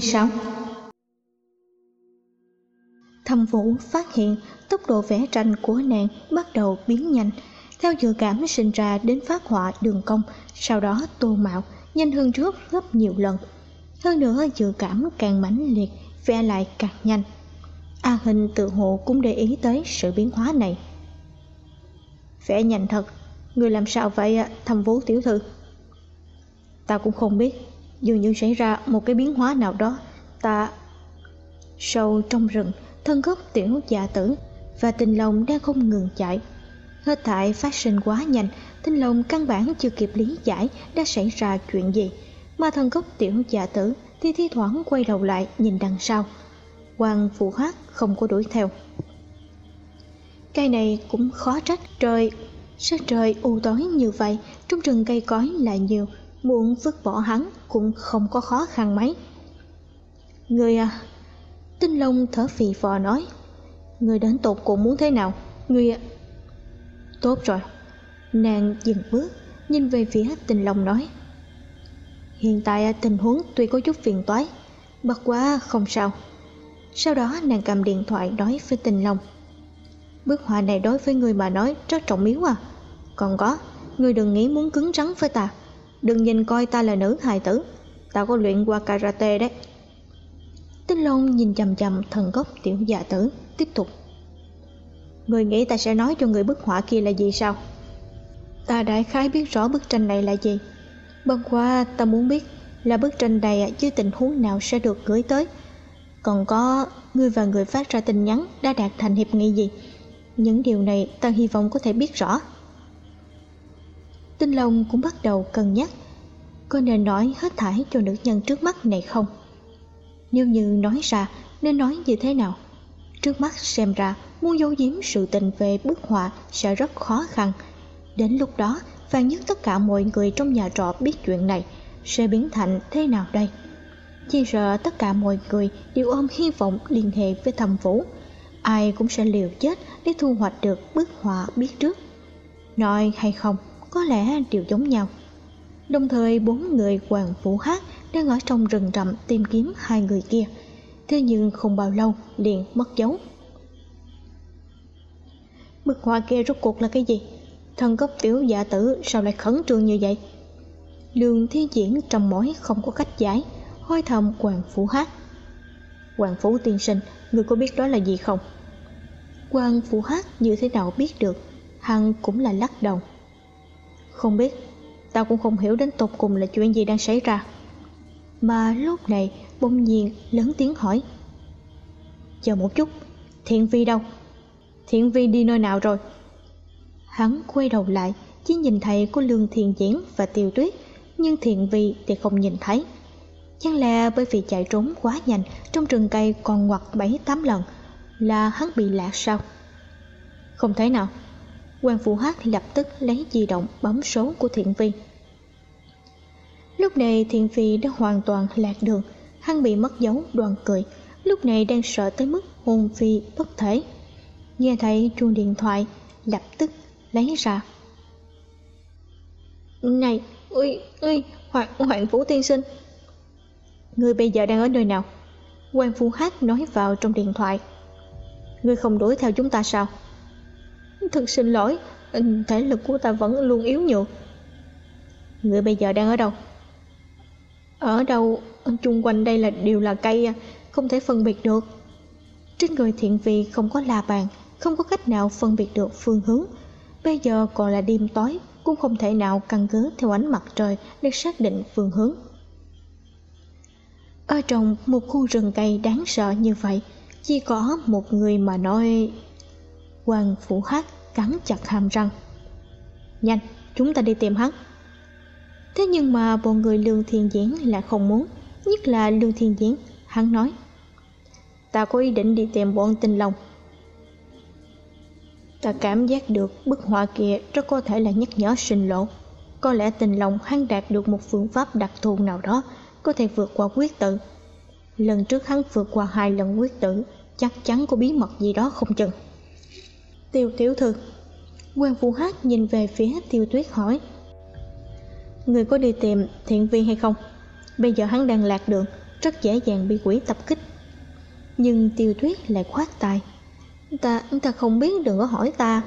26 Thâm Vũ phát hiện tốc độ vẽ tranh của nàng bắt đầu biến nhanh. Theo dự cảm sinh ra đến phát họa đường cong, sau đó tô mạo, nhanh hơn trước gấp nhiều lần. Hơn nữa, dự cảm càng mãnh liệt, vẽ lại càng nhanh. A hình tự hộ cũng để ý tới sự biến hóa này. Vẽ nhanh thật. Người làm sao vậy ạ thâm vũ tiểu thư? Ta cũng không biết dường như xảy ra một cái biến hóa nào đó. Ta sâu trong rừng, thân gốc tiểu dạ tử, và tình lòng đang không ngừng chạy hết thải phát sinh quá nhanh, tình lòng căn bản chưa kịp lý giải đã xảy ra chuyện gì. Mà thân gốc tiểu dạ tử thì thi thoảng quay đầu lại nhìn đằng sau. Quan phụ hát không có đuổi theo. Cây này cũng khó trách trời, sao trời u tối như vậy? Trong rừng cây cối là nhiều muốn vứt bỏ hắn cũng không có khó khăn mấy. Người à tinh long thở phì phò nói, người đến tột cùng muốn thế nào? Người à tốt rồi. Nàng dừng bước, nhìn về phía tinh long nói, hiện tại à, tình huống tuy có chút phiền toái, bất quá không sao. Sau đó nàng cầm điện thoại nói với tinh long, bức họa này đối với người mà nói rất trọng yếu à. Còn có, người đừng nghĩ muốn cứng rắn với ta đừng nhìn coi ta là nữ hài tử. Ta có luyện qua karate đấy. Tinh long nhìn chằm chằm thần gốc tiểu dạ tử, tiếp tục. Người nghĩ ta sẽ nói cho người bức họa kia là gì sao? Ta đại khái biết rõ bức tranh này là gì. Bần qua ta muốn biết là bức tranh này dưới tình huống nào sẽ được gửi tới. Còn có người và người phát ra tin nhắn đã đạt thành hiệp nghị gì? Những điều này ta hy vọng có thể biết rõ. Tinh Long cũng bắt đầu cân nhắc, Có nên nói hết thải cho nữ nhân trước mắt này không? Nếu như nói ra, nên nói như thế nào? Trước mắt xem ra, muốn giấu giếm sự tình về bức họa sẽ rất khó khăn Đến lúc đó vàng nhất tất cả mọi người trong nhà trọ biết chuyện này, sẽ biến thành thế nào đây? Chỉ sợ tất cả mọi người đều ôm hy vọng liên hệ với thầm vũ Ai cũng sẽ liều chết để thu hoạch được bức họa biết trước Nói hay không có lẽ đều giống nhau. Đồng thời, bốn người hoàng phủ hát đang ở trong rừng rậm tìm kiếm hai người kia. Thế nhưng không bao lâu, liền mất dấu. Bức họa kia rốt cuộc là cái gì? Thân cấp tiểu dạ tử sao lại khẩn trương như vậy? Lương thiên diễn trầm mỏi không có cách giải hoi thầm hoàng phủ hát. Hoàng phủ tiên sinh, người có biết đó là gì không? Hoàng phủ hát như thế nào biết được? Hằng cũng là lắc đầu không biết. Tao cũng không hiểu đến tột cùng là chuyện gì đang xảy ra. Mà lúc này, bỗng nhiên lớn tiếng hỏi. Chờ một chút, Thiện Vi đâu? Thiện Vi đi nơi nào rồi? Hắn quay đầu lại, Chỉ nhìn thấy có Lương Thiền Diễn và Tiêu Tuyết, Nhưng Thiện Vi thì không nhìn thấy. Chẳng lẽ bởi vì chạy trốn quá nhanh, Trong rừng cây còn ngoặt bảy tám lần, Là hắn bị lạc sao? Không thấy nào quan phụ hát lập tức lấy di động bấm số của thiện vi lúc này thiện vi đã hoàn toàn lạc đường hắn bị mất dấu đoàn cười lúc này đang sợ tới mức hồn phi bất thể. Nghe thấy chuông điện thoại lập tức lấy ra. Này ui ui hoàng hoàng vũ tiên sinh. Người bây giờ đang ở nơi nào? Quan phu hát nói vào trong điện thoại. Ngươi không đuổi theo chúng ta sao Thật xin lỗi ừ, Thể lực của ta vẫn luôn yếu nhược. Người bây giờ đang ở đâu? Ở đâu? Chung quanh đây là đều là cây à, Không thể phân biệt được. Trên người thiện vi không có la bàn Không có cách nào phân biệt được phương hướng. Bây giờ còn là đêm tối Cũng không thể nào căn cứ theo ánh mặt trời Để xác định phương hướng. Ở trong một khu rừng cây đáng sợ như vậy, chỉ có một người mà nói... Quan Phủ Hát cắn chặt hàm răng. Nhanh, chúng ta đi tìm hắn. Thế nhưng mà bọn người Lương Thiên Diễn lại không muốn, nhất là Lương Thiên Diễn, hắn nói. Ta có ý định đi tìm bọn tinh long. Ta cảm giác được bức họa kia rất có thể là nhắc nhở sinh lộ. Có lẽ tình lòng hắn đạt được một phương pháp đặc thù nào đó có thể vượt qua quyết tử. Lần trước hắn vượt qua hai lần quyết tử, chắc chắn có bí mật gì đó không chừng. Tiêu tiểu thư quan phụ hát nhìn về phía tiêu tuyết hỏi Người có đi tìm thiện vi hay không? Bây giờ hắn đang lạc đường, rất dễ dàng bị quỷ tập kích. Nhưng tiêu tuyết lại khoát tay. Ta, ta không biết đừng có hỏi ta.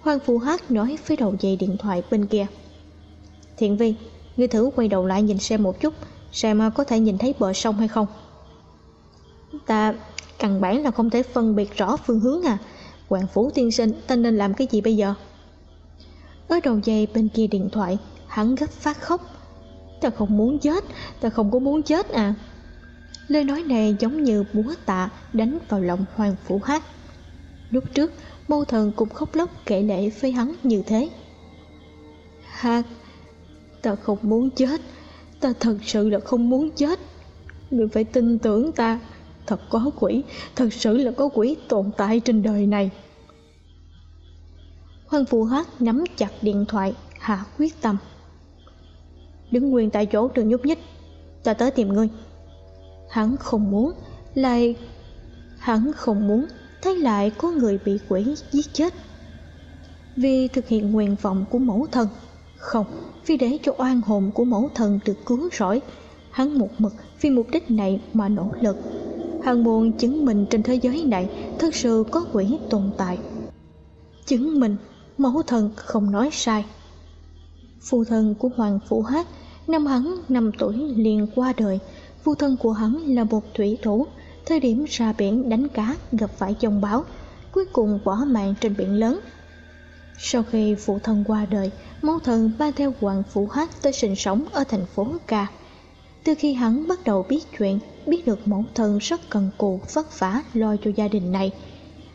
Hoàng Phụ Hát nói với đầu dây điện thoại bên kia. Thiện vi, ngươi thử quay đầu lại nhìn xem một chút, xem có thể nhìn thấy bờ sông hay không. Ta căn bản là không thể phân biệt rõ phương hướng à. Hoàng Phủ tiên sinh, ta nên làm cái gì bây giờ? Ở đầu dây bên kia điện thoại, hắn gấp phát khóc. Ta không muốn chết, ta không có muốn chết à. Lời nói này giống như búa tạ đánh vào lòng Hoàng Phủ Hát. Lúc trước, mâu thần cũng khóc lóc kể lệ với hắn như thế. Hát, ta không muốn chết, ta thật sự là không muốn chết. Người phải tin tưởng ta, thật có quỷ, thật sự là có quỷ tồn tại trên đời này. Hoàng Phụ Hát nắm chặt điện thoại, hạ quyết tâm. Đứng nguyên tại chỗ đừng nhúc nhích, ta tới tìm ngươi. Hắn không muốn, lại... Hắn không muốn thấy lại có người bị quỷ giết chết. Vì thực hiện nguyện vọng của mẫu thân, không, vì để cho oan hồn của mẫu thân được cứu rỗi, hắn một mực vì mục đích này mà nỗ lực. Hắn muốn chứng minh trên thế giới này thật sự có quỷ tồn tại. Chứng minh mẫu thân không nói sai. Phu thân của Hoàng Phủ Hát năm hắn năm tuổi liền qua đời, phu thân của hắn là một thủy thủ, thời điểm ra biển đánh cá gặp phải dòng bão, cuối cùng bỏ mạng trên biển lớn. Sau khi phụ thân qua đời, mẫu thân ba theo Hoàng Phủ Hát tới sinh sống ở thành phố Ca. Từ khi hắn bắt đầu biết chuyện, biết được mẫu thân rất cần cù vất vả lo cho gia đình này.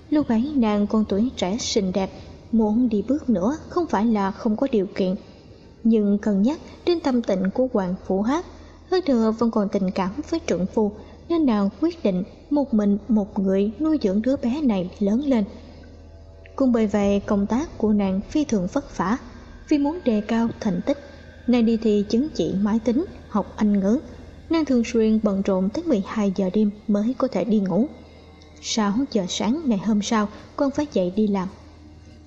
Lúc ấy nàng con tuổi trẻ xinh đẹp, muốn đi bước nữa không phải là không có điều kiện. Nhưng cần nhắc đến tâm tình của Hoàng Phủ Hát, hơn thừa vẫn còn tình cảm với trưởng phu, nên nàng quyết định một mình một người nuôi dưỡng đứa bé này lớn lên. Cùng bởi vậy công tác của nàng phi thường vất vả, vì muốn đề cao thành tích Nàng đi thi chứng chỉ máy tính, học Anh ngữ. Nàng thường xuyên bận rộn tới 12 giờ đêm mới có thể đi ngủ. 6 giờ sáng ngày hôm sau, con phải dậy đi làm.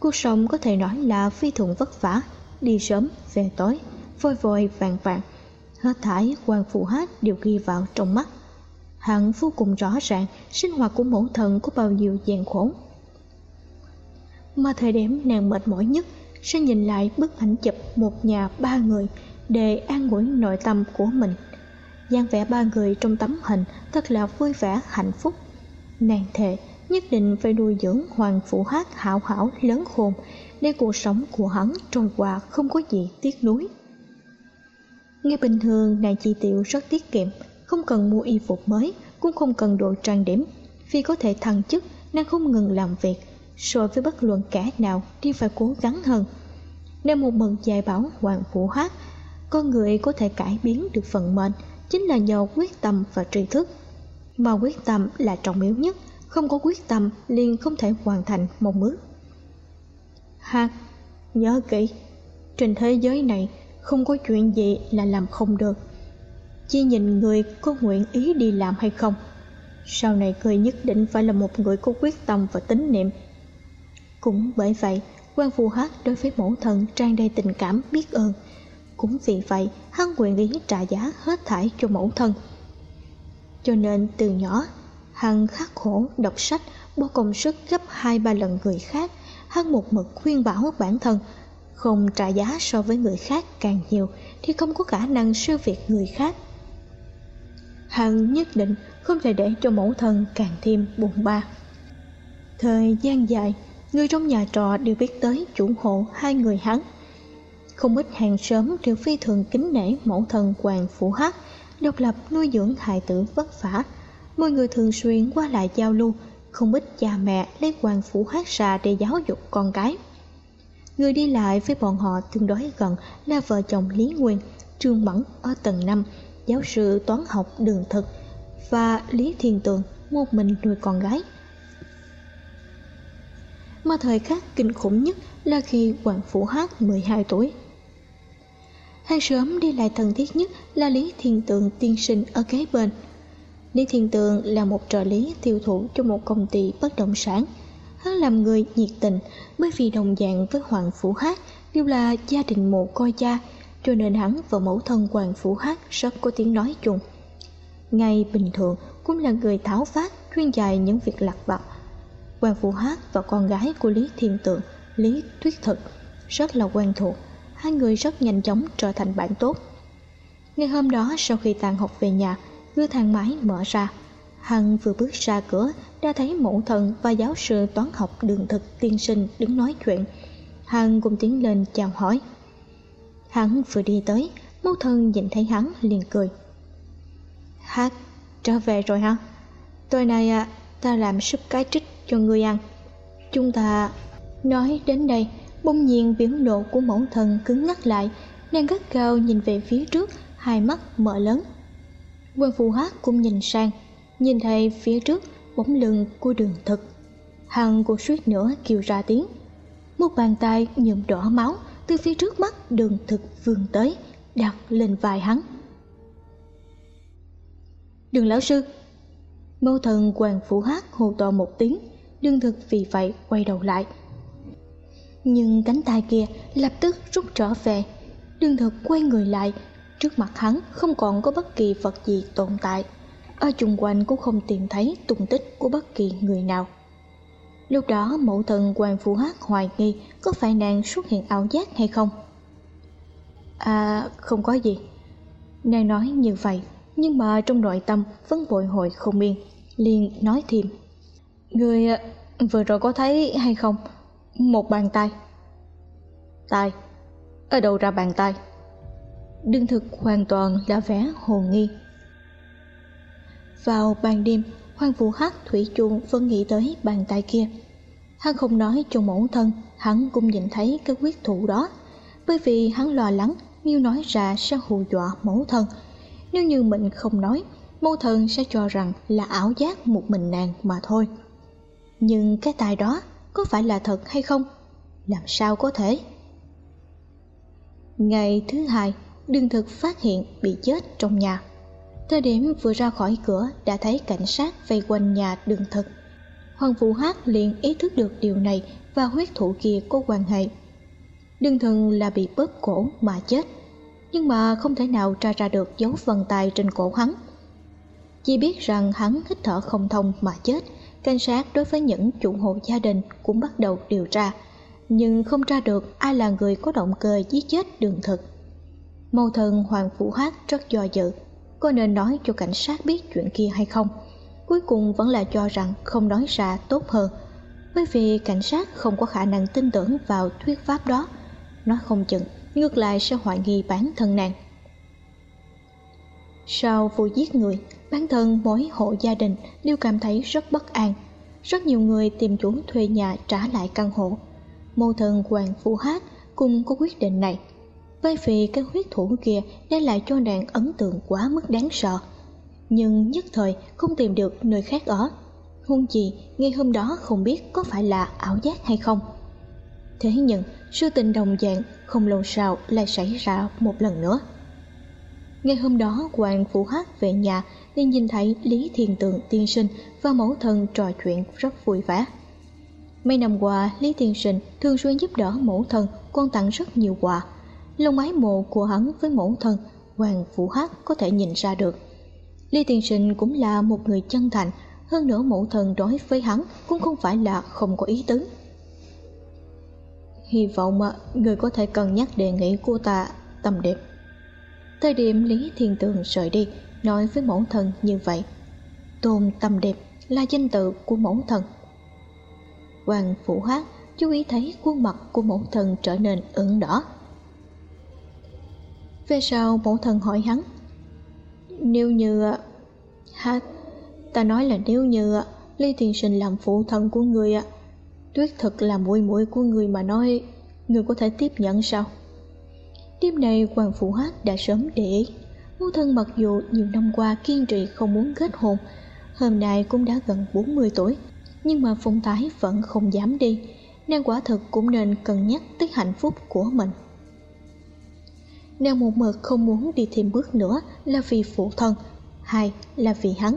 Cuộc sống có thể nói là phi thường vất vả, đi sớm, về tối, vội vội vàng vàng. Hết thải quan phụ hát đều ghi vào trong mắt. Hắn vô cùng rõ ràng sinh hoạt của mẫu thần có bao nhiêu gian khổ. Mà thời điểm nàng mệt mỏi nhất sẽ nhìn lại bức ảnh chụp một nhà ba người để an ủi nội tâm của mình. Dáng vẻ ba người trong tấm hình thật là vui vẻ, hạnh phúc. Nàng thề, nhất định phải nuôi dưỡng hoàng phụ hát hảo hảo lớn khôn để cuộc sống của hắn trôi qua không có gì tiếc nuối. Nghe bình thường, nàng chi tiêu rất tiết kiệm, không cần mua y phục mới, cũng không cần đồ trang điểm. Vì có thể thăng chức, nàng không ngừng làm việc. So với bất luận kẻ nào đi phải cố gắng hơn. Nên một mừng dạy bảo hoàng phụ hát con người có thể cải biến được vận mệnh, chính là nhờ quyết tâm và tri thức. Mà quyết tâm là trọng yếu nhất, không có quyết tâm liền không thể hoàn thành một bước. hát nhớ kỹ, trên thế giới này không có chuyện gì là làm không được. Chỉ nhìn người có nguyện ý đi làm hay không, sau này người nhất định phải là một người có quyết tâm và tín niệm. Cũng bởi vậy, quan phù hát đối với mẫu thần trang đầy tình cảm biết ơn cũng vì vậy, hắn nguyện ý trả giá hết thảy cho mẫu thân. Cho nên từ nhỏ, hắn khắc khổ, đọc sách bỏ công sức gấp hai ba lần người khác. Hắn một mực khuyên bảo bản thân, không trả giá so với người khác càng nhiều thì không có khả năng siêu việt người khác. Hắn nhất định không thể để cho mẫu thân càng thêm buồn ba. Thời gian dài, người trong nhà trọ đều biết tới chủ hộ hai người hắn không ít hàng sớm đều phi thường kính nể mẫu thần hoàng phủ hát độc lập nuôi dưỡng hài tử vất vả. Mọi người thường xuyên qua lại giao lưu, không ít cha mẹ lấy hoàng phủ hát ra để giáo dục con cái. Người đi lại với bọn họ tương đối gần là vợ chồng lý nguyên, trương mẫn ở tầng năm, giáo sư toán học đường thực, và lý thiên tường, một mình nuôi con gái. Mà thời khắc kinh khủng nhất là khi Hoàng Phủ Hát 12 tuổi. Hàng sớm đi lại thân thiết nhất là Lý Thiên Tượng tiên sinh ở kế bên. Lý Thiên Tượng là một trợ lý tiêu thụ cho một công ty bất động sản. Hắn làm người nhiệt tình bởi vì đồng dạng với Hoàng Phủ Hát đều là gia đình mộ coi cha, cho nên hắn và mẫu thân Hoàng Phủ Hát rất có tiếng nói chung. Ngay bình thường cũng là người tháo phát chuyên dài những việc lặt vặt Hoàng phủ Hát và con gái của Lý Thiên Tượng, Lý Tuyết Thực, rất là quen thuộc. Hai người rất nhanh chóng trở thành bạn tốt. Ngày hôm đó sau khi tàn học về nhà, cửa thang máy mở ra. Hằng vừa bước ra cửa đã thấy mẫu thần và giáo sư toán học đường thực tiên sinh đứng nói chuyện. Hằng cùng tiến lên chào hỏi. Hắn vừa đi tới, mẫu thần nhìn thấy hắn liền cười. Hát, trở về rồi hả? Tối nay à, ta làm súp cái trích cho ngươi ăn chúng ta nói đến đây bỗng nhiên biểu lộ của mẫu thần cứng ngắc lại, nàng gắt cao nhìn về phía trước, hai mắt mở lớn. Quan phù hát cũng nhìn sang, nhìn thấy phía trước bóng lưng của đường thực. Hằng cô suýt nữa kêu ra tiếng. Một bàn tay nhuộm đỏ máu từ phía trước mắt đường thực vươn tới, đặt lên vai hắn. Đường lão sư, mẫu thần hoàng phủ hát hô to một tiếng đương thực vì vậy quay đầu lại nhưng cánh tay kia lập tức rút trở về. Đương thực quay người lại, trước mặt hắn không còn có bất kỳ vật gì tồn tại. Ở chung quanh cũng không tìm thấy tung tích của bất kỳ người nào. Lúc đó, mẫu thần hoàng phụ hát hoài nghi có phải nàng xuất hiện ảo giác hay không. À không có gì. Nàng nói như vậy, nhưng mà trong nội tâm vẫn bội hồi không yên, liền nói thêm. Người à, vừa rồi có thấy hay không? Một bàn tay. Tay? Ở đâu ra bàn tay? Đương thực hoàn toàn là vẻ hồ nghi. Vào ban đêm, Hoàng Vũ Hát Thủy chuông vẫn nghĩ tới bàn tay kia. Hắn không nói cho mẫu thân, hắn cũng nhìn thấy cái quyết thủ đó. Bởi vì hắn lo lắng nếu nói ra sẽ hù dọa mẫu thân. Nếu như mình không nói, mẫu thân sẽ cho rằng là ảo giác một mình nàng mà thôi nhưng cái tay đó có phải là thật hay không? Làm sao có thể? Ngày thứ hai, đương thực phát hiện bị chết trong nhà. Thời điểm vừa ra khỏi cửa, đã thấy cảnh sát vây quanh nhà đường thực. Hoàng phụ hát liền ý thức được điều này và huyết thủ kia có quan hệ. Đương thần là bị bóp cổ mà chết, nhưng mà không thể nào tra ra được dấu vân tay trên cổ hắn. Chỉ biết rằng hắn hít thở không thông mà chết cảnh sát đối với những chủ hộ gia đình cũng bắt đầu điều tra. Nhưng không tra được ai là người có động cơ giết chết đường thực. Mâu thân hoàng phủ hát rất do dự. Có nên nói cho cảnh sát biết chuyện kia hay không? Cuối cùng vẫn là cho rằng không nói ra tốt hơn. Bởi vì cảnh sát không có khả năng tin tưởng vào thuyết pháp đó. Nó không chừng, ngược lại sẽ hoài nghi bản thân nàng. Sau vụ giết người bản thân mỗi hộ gia đình đều cảm thấy rất bất an. Rất nhiều người tìm chủ thuê nhà trả lại căn hộ. Mô thân hoàng phu hát cùng có quyết định này. Bởi vì cái huyết thủ kia để lại cho nàng ấn tượng quá mức đáng sợ. Nhưng nhất thời không tìm được nơi khác ở. Hôn chị ngay hôm đó không biết có phải là ảo giác hay không. Thế nhưng, sự tình đồng dạng không lâu sau lại xảy ra một lần nữa. Ngày hôm đó, hoàng phụ hát về nhà nên nhìn thấy lý thiền tượng tiên sinh và mẫu thân trò chuyện rất vui vẻ. Mấy năm qua, lý tiên sinh thường xuyên giúp đỡ mẫu thân, quan tặng rất nhiều quà. Lòng ái mộ của hắn với mẫu thân, hoàng Phủ hát có thể nhìn ra được. Lý tiên sinh cũng là một người chân thành, hơn nữa mẫu thân đối với hắn cũng không phải là không có ý tứ. Hy vọng à, người có thể cân nhắc đề nghị của ta tầm đẹp thời điểm lý thiên tường rời đi nói với mẫu thần như vậy. Tôn tâm đẹp là danh tự của mẫu thần hoàng phủ hát chú ý thấy khuôn mặt của mẫu thần trở nên ửng đỏ. Về sau mẫu thần hỏi hắn, nếu như hát ta nói là nếu như ly Tiên Sinh làm phụ thần của người ạ Tuyết thực là muội muội của người mà nói Người có thể tiếp nhận sao? Đêm này Hoàng Phụ Hát đã sớm để ý. Mẫu thân mặc dù nhiều năm qua kiên trì không muốn kết hôn, Hôm nay cũng đã gần 40 tuổi, Nhưng mà phong tái vẫn không dám đi Nàng quả thực cũng nên cân nhắc tới hạnh phúc của mình. Nàng một mực không muốn đi thêm bước nữa là vì phụ thân Hai là vì hắn.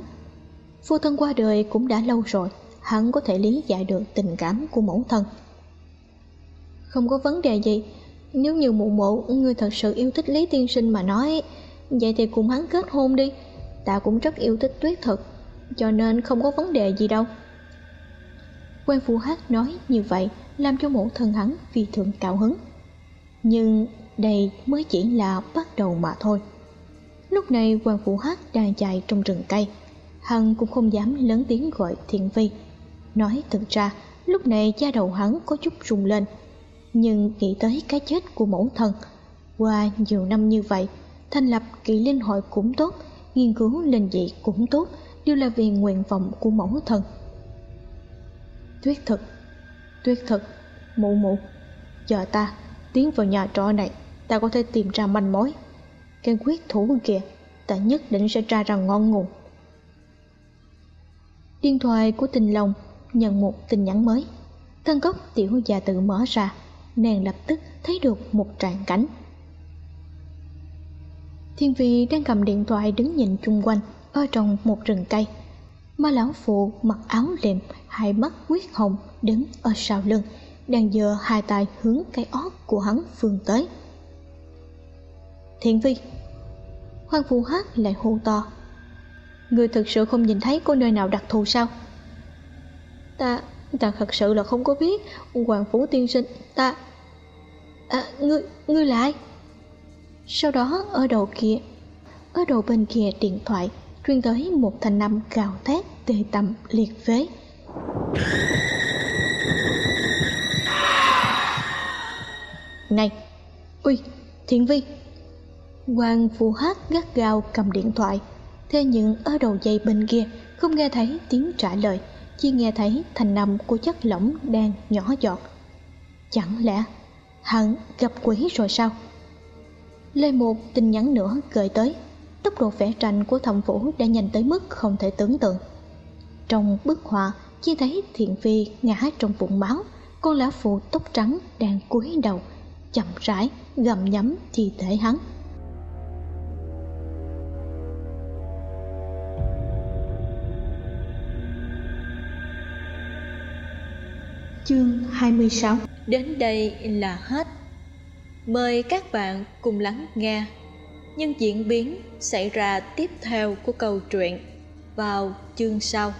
Phụ thân qua đời cũng đã lâu rồi, Hắn có thể lý giải được tình cảm của mẫu thân. Không có vấn đề gì, Nếu như mụ mụ, người thật sự yêu thích Lý Tiên Sinh mà nói Vậy thì cùng hắn kết hôn đi. Tao cũng rất yêu thích tuyết thực, Cho nên không có vấn đề gì đâu. Quan phụ hát nói như vậy, Làm cho mẫu thân hắn phi thường cao hứng. Nhưng đây mới chỉ là bắt đầu mà thôi. Lúc này quan phụ hát đang chạy trong rừng cây. Hắn cũng không dám lớn tiếng gọi thiện vi. Nói thực ra, lúc này da đầu hắn có chút rung lên. Nhưng nghĩ tới cái chết của mẫu thân, Qua nhiều năm như vậy Thành lập kỵ linh hội cũng tốt, Nghiên cứu linh dị cũng tốt, Đều là vì nguyện vọng của mẫu thân Tuyết thực Tuyết thực, Mụ mụ, Chờ ta, tiến vào nhà trọ này, Ta có thể tìm ra manh mối. Cái quyết thủ kìa Ta nhất định sẽ tra ra ngon nguồn. Điện thoại của tình lòng nhận một tin nhắn mới. Thân cốc tiểu già tự mở ra, Nàng lập tức thấy được một tràng cảnh. Thiên Vi đang cầm điện thoại đứng nhìn chung quanh, Ở trong một rừng cây. Ma lão phụ mặc áo lệm Hai mắt huyết hồng, đứng ở sau lưng, Đang giơ hai tay hướng cái ót của hắn phương tới. Thiên Vi Hoàng phụ hát lại hô to. Người thực sự không nhìn thấy có nơi nào đặc thù sao? Ta Ta thật sự là không có biết, Hoàng Phủ tiên sinh, Ta À ngươi Ngươi là ai? Sau đó, ở đầu kia, Ở đầu bên kia điện thoại, Truyền tới một thanh âm gào thét Tê tầm liệt phế Này Ui Thiện Vi. Hoàng Phù Hát gắt gao cầm điện thoại. Thế nhưng ở đầu dây bên kia, Không nghe thấy tiếng trả lời, Chỉ nghe thấy thành nằm của chất lỏng đang nhỏ giọt. Chẳng lẽ hắn gặp quỷ rồi sao? Lê một tin nhắn nữa gửi tới. Tốc độ vẽ tranh của thẩm vũ đã nhanh tới mức không thể tưởng tượng. Trong bức họa chỉ thấy thiện phi ngã trong vũng máu. Con lão phụ tóc trắng đang cúi đầu, Chậm rãi, gầm nhắm thi thể hắn. Chương 26 Đến đây là hết. Mời các bạn cùng lắng nghe những diễn biến xảy ra tiếp theo của câu chuyện vào chương sau.